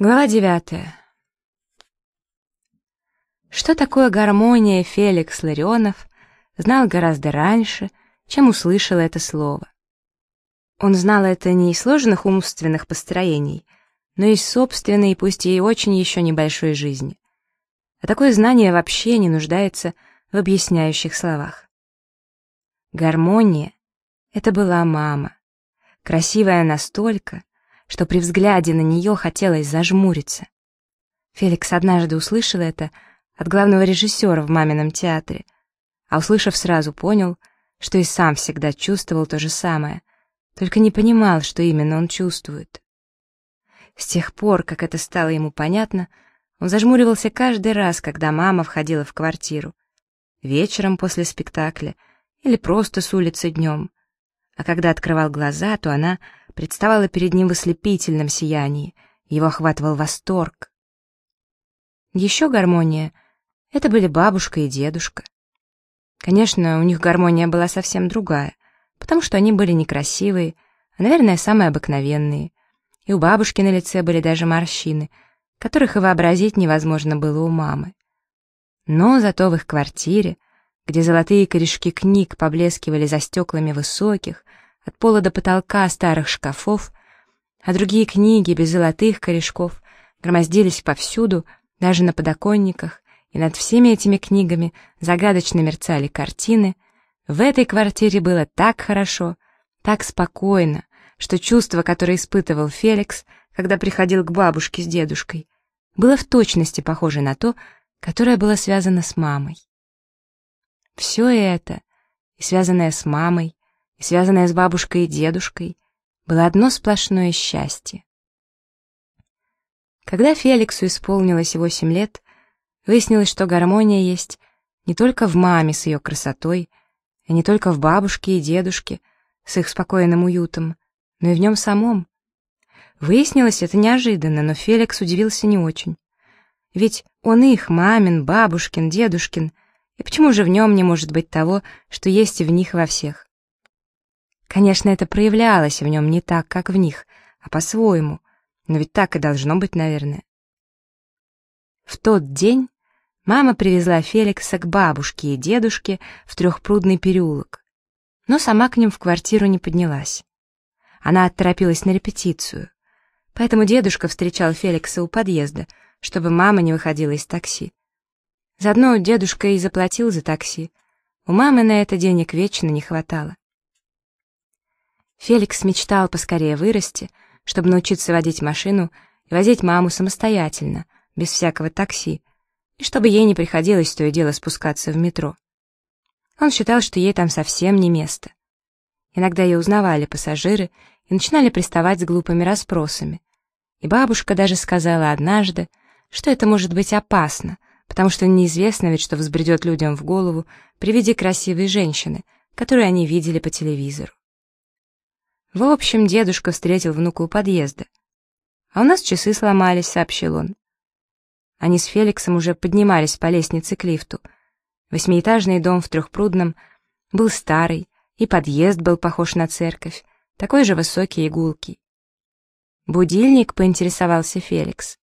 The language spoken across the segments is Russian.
Глава девятая. Что такое гармония Феликс Ларионов знал гораздо раньше, чем услышал это слово. Он знал это не из сложных умственных построений, но из собственной, пусть и очень еще небольшой жизни. А такое знание вообще не нуждается в объясняющих словах. Гармония — это была мама, красивая настолько, что при взгляде на нее хотелось зажмуриться. Феликс однажды услышал это от главного режиссера в мамином театре, а услышав сразу понял, что и сам всегда чувствовал то же самое, только не понимал, что именно он чувствует. С тех пор, как это стало ему понятно, он зажмуривался каждый раз, когда мама входила в квартиру. Вечером после спектакля или просто с улицы днем. А когда открывал глаза, то она представала перед ним в ослепительном сиянии, его охватывал восторг. Еще гармония — это были бабушка и дедушка. Конечно, у них гармония была совсем другая, потому что они были некрасивые, а, наверное, самые обыкновенные. И у бабушки на лице были даже морщины, которых и вообразить невозможно было у мамы. Но зато в их квартире, где золотые корешки книг поблескивали за стеклами высоких, от пола до потолка старых шкафов, а другие книги без золотых корешков громоздились повсюду, даже на подоконниках, и над всеми этими книгами загадочно мерцали картины, в этой квартире было так хорошо, так спокойно, что чувство, которое испытывал Феликс, когда приходил к бабушке с дедушкой, было в точности похоже на то, которое было связано с мамой. Все это, и связанное с мамой, и связанное с бабушкой и дедушкой, было одно сплошное счастье. Когда Феликсу исполнилось восемь лет, выяснилось, что гармония есть не только в маме с ее красотой, и не только в бабушке и дедушке с их спокойным уютом, но и в нем самом. Выяснилось это неожиданно, но Феликс удивился не очень. Ведь он их, мамин, бабушкин, дедушкин, и почему же в нем не может быть того, что есть и в них во всех? Конечно, это проявлялось в нем не так, как в них, а по-своему, но ведь так и должно быть, наверное. В тот день мама привезла Феликса к бабушке и дедушке в трехпрудный переулок, но сама к ним в квартиру не поднялась. Она отторопилась на репетицию, поэтому дедушка встречал Феликса у подъезда, чтобы мама не выходила из такси. Заодно дедушка и заплатил за такси. У мамы на это денег вечно не хватало. Феликс мечтал поскорее вырасти, чтобы научиться водить машину и возить маму самостоятельно, без всякого такси, и чтобы ей не приходилось то и дело спускаться в метро. Он считал, что ей там совсем не место. Иногда ее узнавали пассажиры и начинали приставать с глупыми расспросами. И бабушка даже сказала однажды, что это может быть опасно, потому что неизвестно ведь, что взбредет людям в голову при виде красивой женщины, которую они видели по телевизору. В общем, дедушка встретил внука у подъезда. «А у нас часы сломались», — сообщил он. Они с Феликсом уже поднимались по лестнице к лифту. Восьмиэтажный дом в Трехпрудном был старый, и подъезд был похож на церковь, такой же высокий и гулкий. «Будильник?» — поинтересовался Феликс.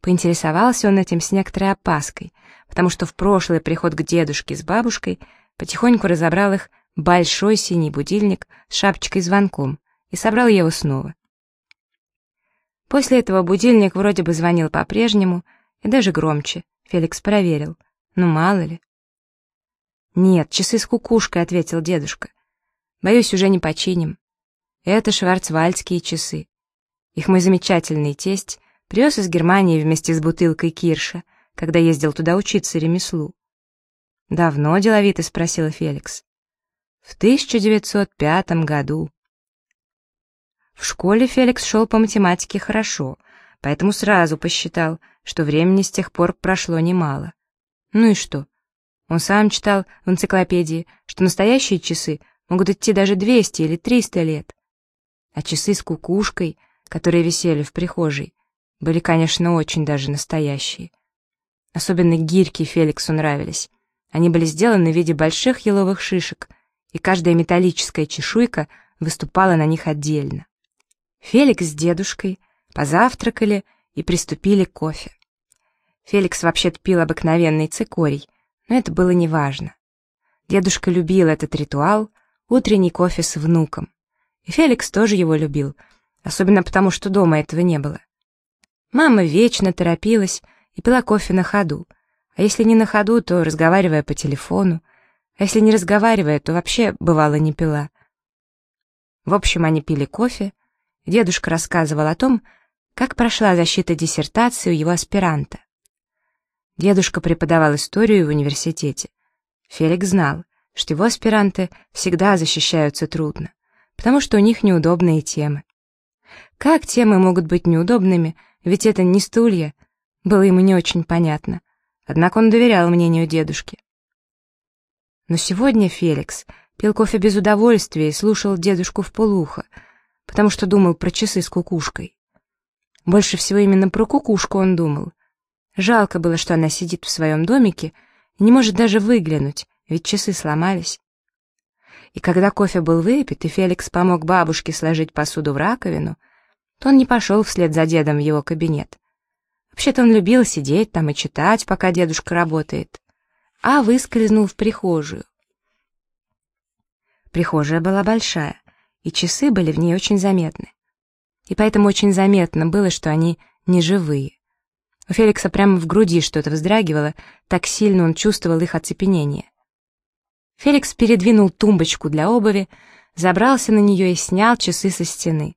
Поинтересовался он этим с некоторой опаской, потому что в прошлый приход к дедушке с бабушкой потихоньку разобрал их большой синий будильник с шапочкой-звонком и собрал его снова. После этого будильник вроде бы звонил по-прежнему и даже громче. Феликс проверил. Ну, мало ли. «Нет, часы с кукушкой», — ответил дедушка. «Боюсь, уже не починим. Это шварцвальдские часы. Их мой замечательный тесть привез из Германии вместе с бутылкой кирша, когда ездил туда учиться ремеслу». «Давно?» — деловито спросила Феликс в 1905 году. В школе Феликс шел по математике хорошо, поэтому сразу посчитал, что времени с тех пор прошло немало. Ну и что? Он сам читал в энциклопедии, что настоящие часы могут идти даже 200 или 300 лет. А часы с кукушкой, которые висели в прихожей, были, конечно, очень даже настоящие. Особенно гирьки Феликсу нравились. Они были сделаны в виде больших еловых шишек, и каждая металлическая чешуйка выступала на них отдельно. Феликс с дедушкой позавтракали и приступили к кофе. Феликс вообще-то пил обыкновенный цикорий, но это было неважно. Дедушка любил этот ритуал, утренний кофе с внуком. И Феликс тоже его любил, особенно потому, что дома этого не было. Мама вечно торопилась и пила кофе на ходу, а если не на ходу, то разговаривая по телефону, а если не разговаривая, то вообще, бывало, не пила. В общем, они пили кофе, дедушка рассказывал о том, как прошла защита диссертации у его аспиранта. Дедушка преподавал историю в университете. Феликс знал, что его аспиранты всегда защищаются трудно, потому что у них неудобные темы. Как темы могут быть неудобными, ведь это не стулья, было ему не очень понятно, однако он доверял мнению дедушки. Но сегодня Феликс пил кофе без удовольствия и слушал дедушку в полухо, потому что думал про часы с кукушкой. Больше всего именно про кукушку он думал. Жалко было, что она сидит в своем домике и не может даже выглянуть, ведь часы сломались. И когда кофе был выпит, и Феликс помог бабушке сложить посуду в раковину, то он не пошел вслед за дедом в его кабинет. Вообще-то он любил сидеть там и читать, пока дедушка работает, а выскользнул в прихожую. Прихожая была большая, и часы были в ней очень заметны. И поэтому очень заметно было, что они не живые. У Феликса прямо в груди что-то вздрагивало, так сильно он чувствовал их оцепенение. Феликс передвинул тумбочку для обуви, забрался на нее и снял часы со стены.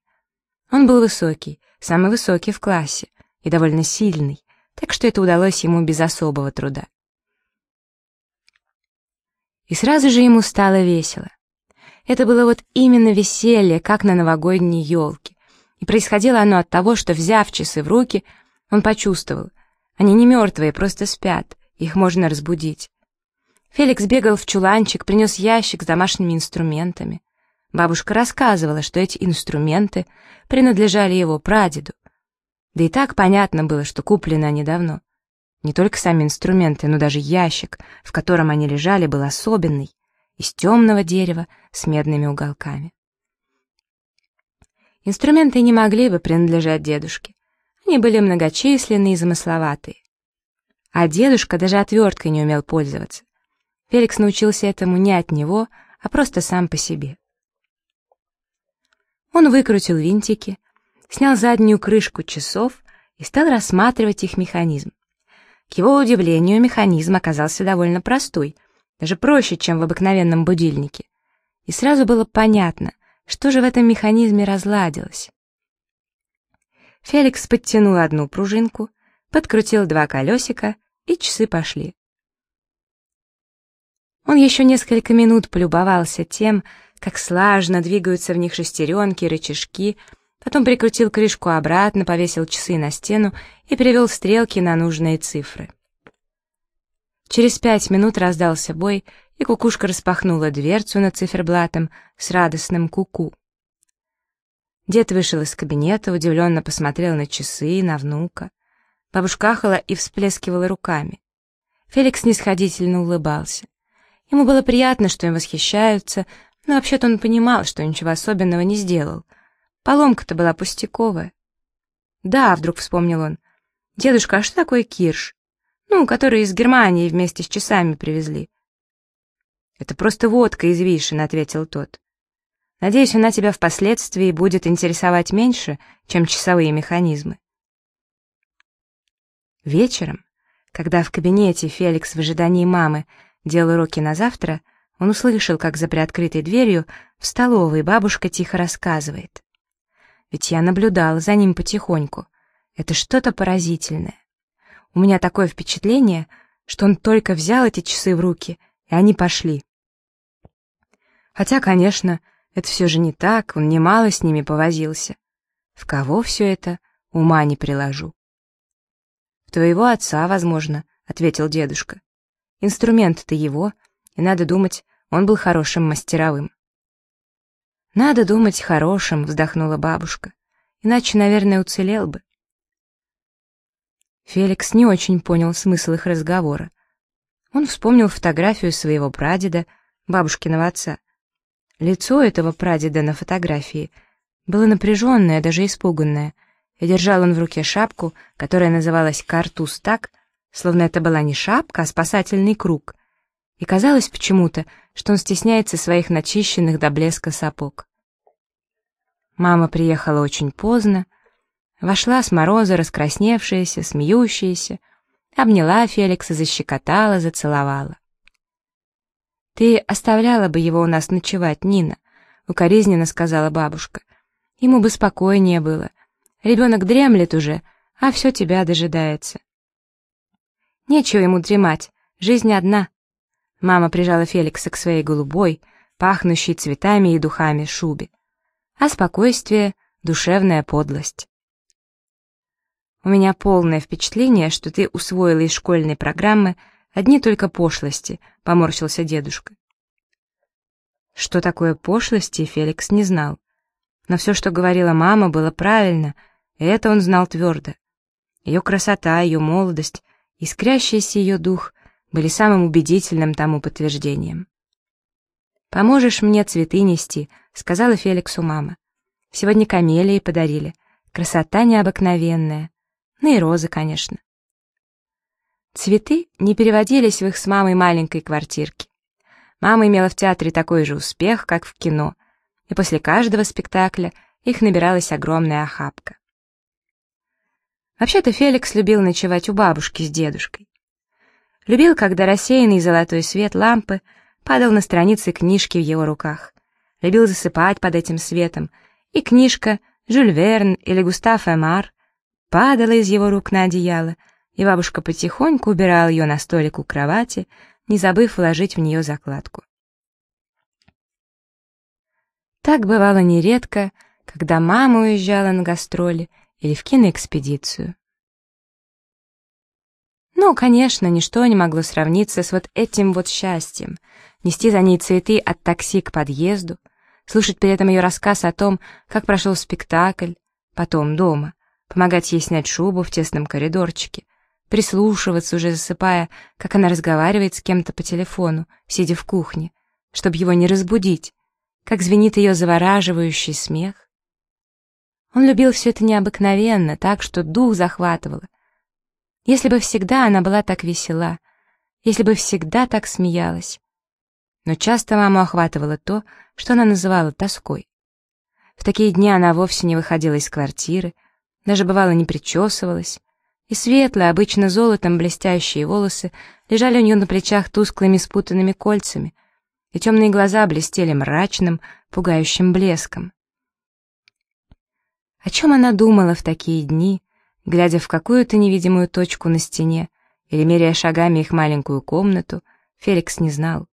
Он был высокий, самый высокий в классе, и довольно сильный, так что это удалось ему без особого труда. И сразу же ему стало весело. Это было вот именно веселье, как на новогодней елке. И происходило оно от того, что, взяв часы в руки, он почувствовал. Они не мертвые, просто спят, их можно разбудить. Феликс бегал в чуланчик, принес ящик с домашними инструментами. Бабушка рассказывала, что эти инструменты принадлежали его прадеду. Да и так понятно было, что куплены они давно. Не только сами инструменты, но даже ящик, в котором они лежали, был особенный, из темного дерева с медными уголками. Инструменты не могли бы принадлежать дедушке. Они были многочисленные и замысловатые. А дедушка даже отверткой не умел пользоваться. Феликс научился этому не от него, а просто сам по себе. Он выкрутил винтики, снял заднюю крышку часов и стал рассматривать их механизм. К его удивлению, механизм оказался довольно простой, даже проще, чем в обыкновенном будильнике. И сразу было понятно, что же в этом механизме разладилось. Феликс подтянул одну пружинку, подкрутил два колесика, и часы пошли. Он еще несколько минут полюбовался тем, как слажно двигаются в них шестеренки рычажки, потом прикрутил крышку обратно, повесил часы на стену и перевел стрелки на нужные цифры. Через пять минут раздался бой, и кукушка распахнула дверцу над циферблатом с радостным куку. -ку. Дед вышел из кабинета, удивленно посмотрел на часы, на внука. Бабушка ахала и всплескивала руками. Феликс нисходительно улыбался. Ему было приятно, что им восхищаются, но вообще-то он понимал, что ничего особенного не сделал. Поломка-то была пустяковая. «Да», — вдруг вспомнил он. «Дедушка, а что такое кирш? Ну, который из Германии вместе с часами привезли». «Это просто водка из вишен», — ответил тот. «Надеюсь, она тебя впоследствии будет интересовать меньше, чем часовые механизмы». Вечером, когда в кабинете Феликс в ожидании мамы делал уроки на завтра, он услышал, как за приоткрытой дверью в столовой бабушка тихо рассказывает. Ведь я наблюдала за ним потихоньку. Это что-то поразительное. У меня такое впечатление, что он только взял эти часы в руки, и они пошли. Хотя, конечно, это все же не так, он немало с ними повозился. В кого все это, ума не приложу. «В твоего отца, возможно», — ответил дедушка. Инструмент-то его, и надо думать, он был хорошим мастеровым. «Надо думать хорошим», — вздохнула бабушка. «Иначе, наверное, уцелел бы». Феликс не очень понял смысл их разговора. Он вспомнил фотографию своего прадеда, бабушкиного отца. Лицо этого прадеда на фотографии было напряженное, даже испуганное, и держал он в руке шапку, которая называлась «картуз» так, словно это была не шапка, а спасательный круг. И казалось почему-то, что он стесняется своих начищенных до блеска сапог. Мама приехала очень поздно, вошла с мороза раскрасневшаяся, смеющаяся, обняла Феликса, защекотала, зацеловала. «Ты оставляла бы его у нас ночевать, Нина», — укоризненно сказала бабушка. «Ему бы спокойнее было. Ребенок дремлет уже, а все тебя дожидается». «Нечего ему дремать, жизнь одна». Мама прижала Феликса к своей голубой, пахнущей цветами и духами шубе. А спокойствие — душевная подлость. У меня полное впечатление, что ты усвоила из школьной программы одни только пошлости, поморщился дедушка. Что такое пошлости, Феликс не знал. Но все, что говорила мама, было правильно, и это он знал твердо. Ее красота, ее молодость, искрящийся ее дух были самым убедительным тому подтверждением. «Поможешь мне цветы нести», — сказала Феликсу мама. «Сегодня камелии подарили. Красота необыкновенная. Ну и розы, конечно. Цветы не переводились в их с мамой маленькой квартирке. Мама имела в театре такой же успех, как в кино, и после каждого спектакля их набиралась огромная охапка. Вообще-то Феликс любил ночевать у бабушки с дедушкой. Любил, когда рассеянный золотой свет лампы падал на страницы книжки в его руках. Любил засыпать под этим светом, и книжка «Жюль Верн» или «Густав Эмар» падала из его рук на одеяло, и бабушка потихоньку убирала ее на столик у кровати, не забыв вложить в нее закладку. Так бывало нередко, когда мама уезжала на гастроли или в киноэкспедицию. Ну, конечно, ничто не могло сравниться с вот этим вот счастьем — нести за ней цветы от такси к подъезду, слушать при этом ее рассказ о том, как прошел спектакль, потом дома, помогать ей снять шубу в тесном коридорчике, прислушиваться, уже засыпая, как она разговаривает с кем-то по телефону, сидя в кухне, чтобы его не разбудить, как звенит ее завораживающий смех. Он любил все это необыкновенно, так что дух захватывало. Если бы всегда она была так весела, если бы всегда так смеялась. Но часто маму охватывало то, что она называла тоской. В такие дни она вовсе не выходила из квартиры, даже бывало не причесывалась, и светлые, обычно золотом блестящие волосы лежали у нее на плечах тусклыми спутанными кольцами, и темные глаза блестели мрачным, пугающим блеском. О чем она думала в такие дни, глядя в какую-то невидимую точку на стене или меряя шагами их маленькую комнату, Феликс не знал.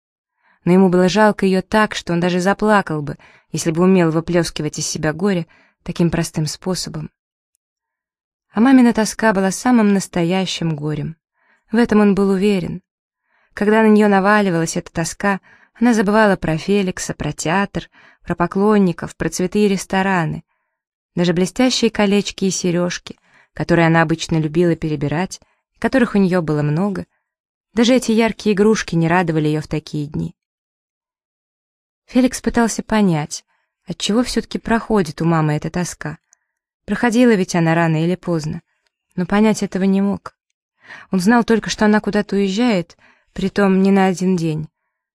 Но ему было жалко ее так, что он даже заплакал бы, если бы умел выплескивать из себя горе таким простым способом. А мамина тоска была самым настоящим горем. В этом он был уверен. Когда на нее наваливалась эта тоска, она забывала про Феликса, про театр, про поклонников, про цветы и рестораны. Даже блестящие колечки и сережки, которые она обычно любила перебирать, которых у нее было много, даже эти яркие игрушки не радовали ее в такие дни. Феликс пытался понять, отчего все-таки проходит у мамы эта тоска. Проходила ведь она рано или поздно, но понять этого не мог. Он знал только, что она куда-то уезжает, притом не на один день,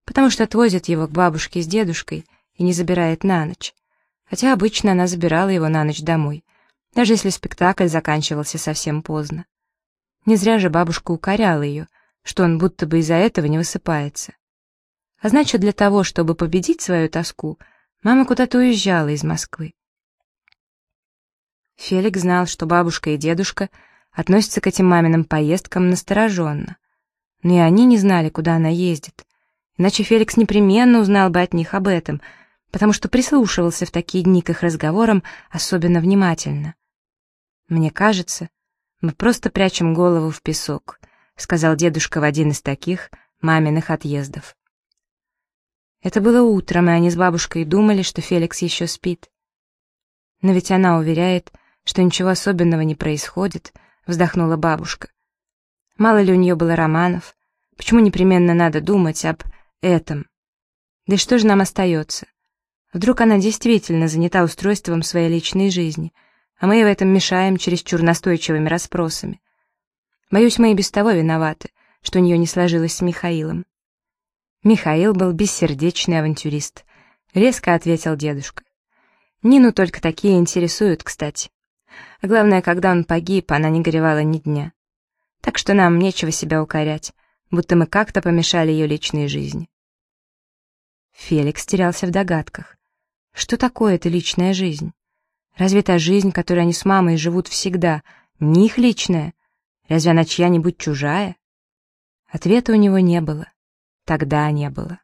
потому что отвозит его к бабушке с дедушкой и не забирает на ночь. Хотя обычно она забирала его на ночь домой, даже если спектакль заканчивался совсем поздно. Не зря же бабушка укоряла ее, что он будто бы из-за этого не высыпается. А значит, для того, чтобы победить свою тоску, мама куда-то уезжала из Москвы. Феликс знал, что бабушка и дедушка относятся к этим маминым поездкам настороженно. Но и они не знали, куда она ездит. Иначе Феликс непременно узнал бы от них об этом, потому что прислушивался в такие дни к их разговорам особенно внимательно. «Мне кажется, мы просто прячем голову в песок», сказал дедушка в один из таких маминых отъездов. Это было утром, и они с бабушкой думали, что Феликс еще спит. Но ведь она уверяет, что ничего особенного не происходит, вздохнула бабушка. Мало ли у нее было романов, почему непременно надо думать об этом? Да что же нам остается? Вдруг она действительно занята устройством своей личной жизни, а мы в этом мешаем чересчур настойчивыми расспросами. Боюсь, мы и без того виноваты, что у нее не сложилось с Михаилом. Михаил был бессердечный авантюрист, резко ответил дедушка. Нину только такие интересуют, кстати. А главное, когда он погиб, она не горевала ни дня. Так что нам нечего себя укорять, будто мы как-то помешали ее личной жизни. Феликс терялся в догадках. Что такое эта личная жизнь? Разве та жизнь, которой они с мамой живут всегда, не их личная? Разве она чья-нибудь чужая? Ответа у него не было. Тогда не было.